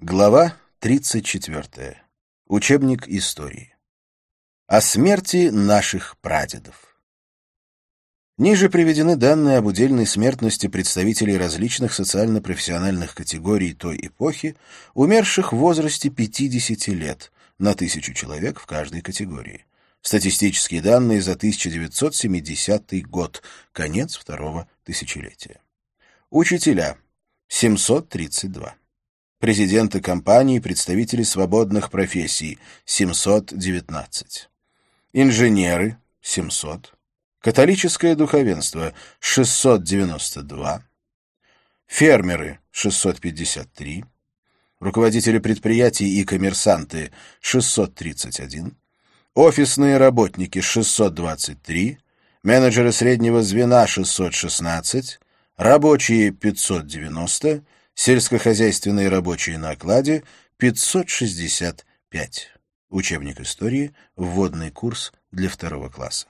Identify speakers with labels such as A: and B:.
A: Глава 34. Учебник истории. О смерти наших прадедов. Ниже приведены данные об удельной смертности представителей различных социально-профессиональных категорий той эпохи, умерших в возрасте 50 лет, на тысячу человек в каждой категории. Статистические данные за 1970 год, конец второго тысячелетия. Учителя – 732. Президенты компаний, представители свободных профессий – 719. Инженеры – 700. Католическое духовенство – 692. Фермеры – 653. Руководители предприятий и коммерсанты – 631. Офисные работники – 623. Менеджеры среднего звена – 616. Рабочие – 590 Сельскохозяйственные рабочие на окладе 565. Учебник истории. Вводный курс для второго класса.